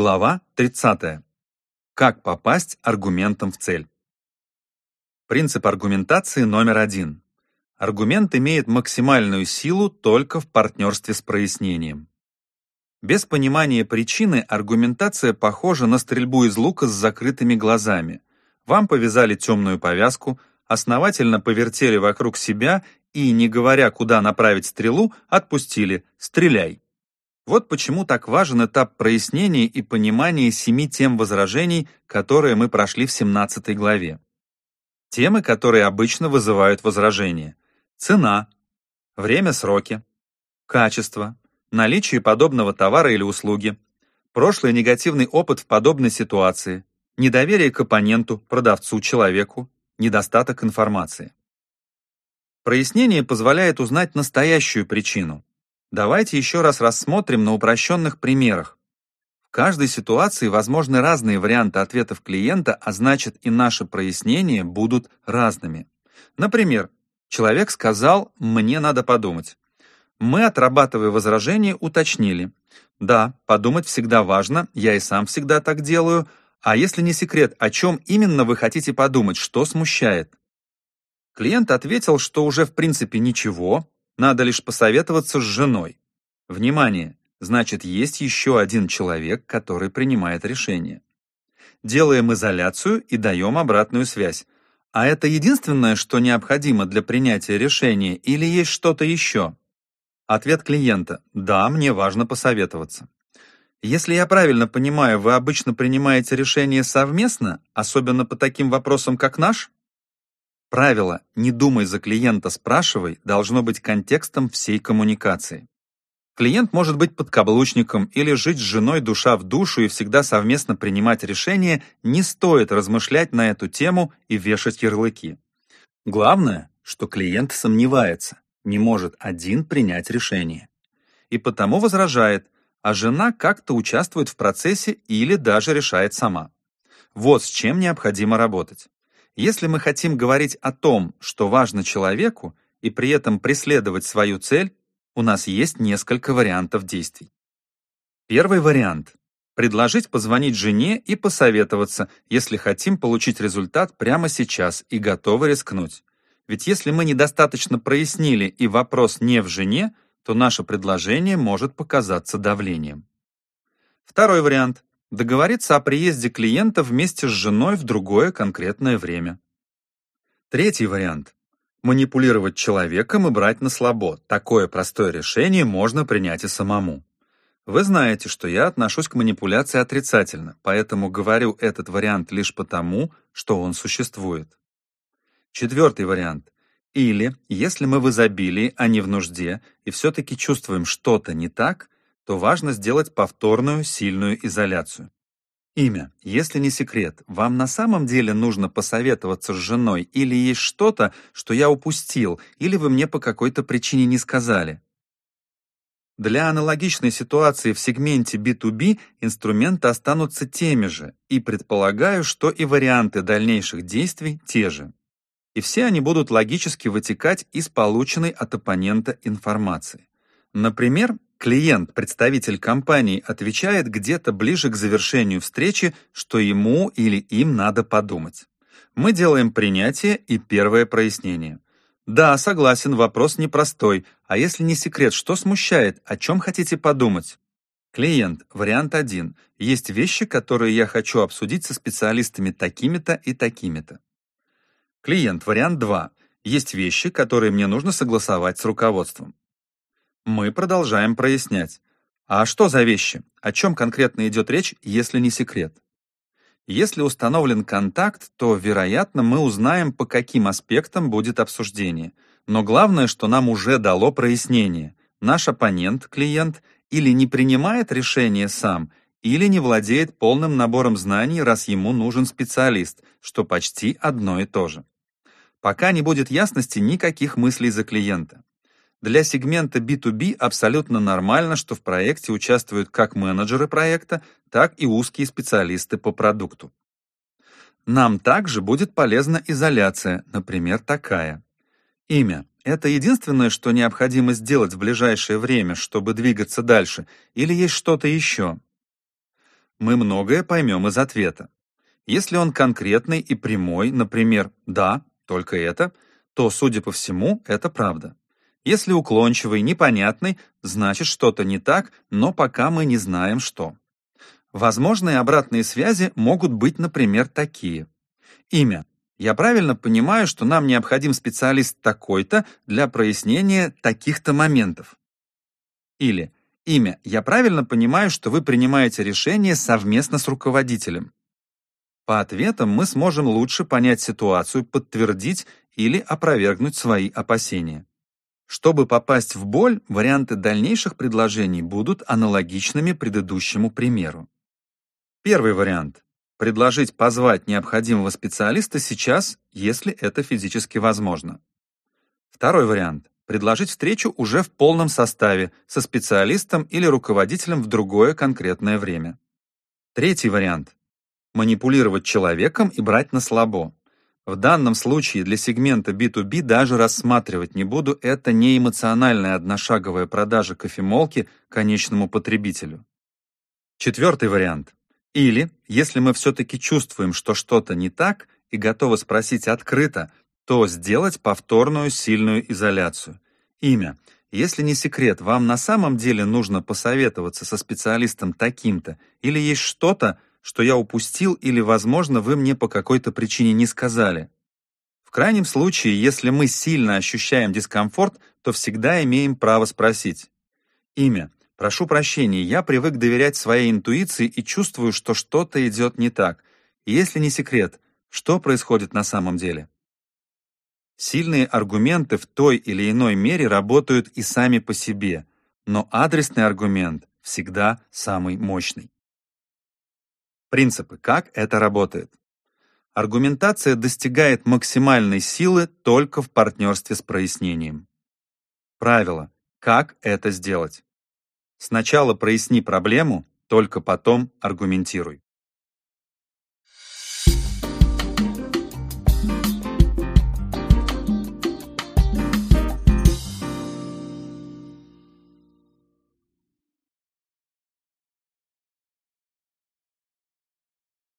Глава 30. Как попасть аргументом в цель. Принцип аргументации номер один. Аргумент имеет максимальную силу только в партнерстве с прояснением. Без понимания причины аргументация похожа на стрельбу из лука с закрытыми глазами. Вам повязали темную повязку, основательно повертели вокруг себя и, не говоря, куда направить стрелу, отпустили «стреляй». Вот почему так важен этап прояснения и понимания семи тем возражений, которые мы прошли в 17 главе. Темы, которые обычно вызывают возражения. Цена, время-сроки, качество, наличие подобного товара или услуги, прошлый негативный опыт в подобной ситуации, недоверие к оппоненту, продавцу, человеку, недостаток информации. Прояснение позволяет узнать настоящую причину. Давайте еще раз рассмотрим на упрощенных примерах. В каждой ситуации возможны разные варианты ответов клиента, а значит и наши прояснения будут разными. Например, человек сказал «мне надо подумать». Мы, отрабатывая возражение, уточнили. Да, подумать всегда важно, я и сам всегда так делаю. А если не секрет, о чем именно вы хотите подумать, что смущает? Клиент ответил, что уже в принципе ничего, надо лишь посоветоваться с женой. Внимание! Значит, есть еще один человек, который принимает решение. Делаем изоляцию и даем обратную связь. А это единственное, что необходимо для принятия решения или есть что-то еще? Ответ клиента – да, мне важно посоветоваться. Если я правильно понимаю, вы обычно принимаете решение совместно, особенно по таким вопросам, как наш? Правило «не думай за клиента, спрашивай» должно быть контекстом всей коммуникации. Клиент может быть подкаблучником или жить с женой душа в душу и всегда совместно принимать решения, не стоит размышлять на эту тему и вешать ярлыки. Главное, что клиент сомневается, не может один принять решение. И потому возражает, а жена как-то участвует в процессе или даже решает сама. Вот с чем необходимо работать. Если мы хотим говорить о том, что важно человеку, и при этом преследовать свою цель, у нас есть несколько вариантов действий. Первый вариант – предложить позвонить жене и посоветоваться, если хотим получить результат прямо сейчас и готовы рискнуть. Ведь если мы недостаточно прояснили и вопрос не в жене, то наше предложение может показаться давлением. Второй вариант – договориться о приезде клиента вместе с женой в другое конкретное время. Третий вариант – манипулировать человеком и брать на слабо. Такое простое решение можно принять и самому. Вы знаете, что я отношусь к манипуляции отрицательно, поэтому говорю этот вариант лишь потому, что он существует. Четвертый вариант. Или, если мы в изобилии, а не в нужде, и все-таки чувствуем что-то не так, то важно сделать повторную сильную изоляцию. Имя. Если не секрет, вам на самом деле нужно посоветоваться с женой или есть что-то, что я упустил, или вы мне по какой-то причине не сказали. Для аналогичной ситуации в сегменте B2B инструменты останутся теми же, и предполагаю, что и варианты дальнейших действий те же и все они будут логически вытекать из полученной от оппонента информации. Например, клиент, представитель компании, отвечает где-то ближе к завершению встречи, что ему или им надо подумать. Мы делаем принятие и первое прояснение. Да, согласен, вопрос непростой. А если не секрет, что смущает, о чем хотите подумать? Клиент, вариант 1. Есть вещи, которые я хочу обсудить со специалистами такими-то и такими-то. Клиент, вариант 2. Есть вещи, которые мне нужно согласовать с руководством. Мы продолжаем прояснять. А что за вещи? О чем конкретно идет речь, если не секрет? Если установлен контакт, то, вероятно, мы узнаем, по каким аспектам будет обсуждение. Но главное, что нам уже дало прояснение. Наш оппонент, клиент, или не принимает решение сам, или не владеет полным набором знаний, раз ему нужен специалист, что почти одно и то же. Пока не будет ясности никаких мыслей за клиента. Для сегмента B2B абсолютно нормально, что в проекте участвуют как менеджеры проекта, так и узкие специалисты по продукту. Нам также будет полезна изоляция, например, такая. Имя – это единственное, что необходимо сделать в ближайшее время, чтобы двигаться дальше, или есть что-то еще? мы многое поймем из ответа. Если он конкретный и прямой, например, «да, только это», то, судя по всему, это правда. Если уклончивый, непонятный, значит что-то не так, но пока мы не знаем что. Возможные обратные связи могут быть, например, такие. Имя. Я правильно понимаю, что нам необходим специалист такой-то для прояснения таких-то моментов. Или имя. Я правильно понимаю, что вы принимаете решение совместно с руководителем. По ответам мы сможем лучше понять ситуацию, подтвердить или опровергнуть свои опасения. Чтобы попасть в боль, варианты дальнейших предложений будут аналогичными предыдущему примеру. Первый вариант. Предложить позвать необходимого специалиста сейчас, если это физически возможно. Второй вариант. Предложить встречу уже в полном составе, со специалистом или руководителем в другое конкретное время. Третий вариант. Манипулировать человеком и брать на слабо. В данном случае для сегмента B2B даже рассматривать не буду, это не эмоциональная одношаговая продажа кофемолки конечному потребителю. Четвертый вариант. Или, если мы все-таки чувствуем, что что-то не так и готовы спросить открыто, то сделать повторную сильную изоляцию. Имя. Если не секрет, вам на самом деле нужно посоветоваться со специалистом таким-то, или есть что-то, что я упустил или, возможно, вы мне по какой-то причине не сказали. В крайнем случае, если мы сильно ощущаем дискомфорт, то всегда имеем право спросить. Имя. Прошу прощения, я привык доверять своей интуиции и чувствую, что что-то идет не так. Если не секрет, что происходит на самом деле? Сильные аргументы в той или иной мере работают и сами по себе, но адресный аргумент всегда самый мощный. Принципы, как это работает. Аргументация достигает максимальной силы только в партнерстве с прояснением. Правило, как это сделать. Сначала проясни проблему, только потом аргументируй.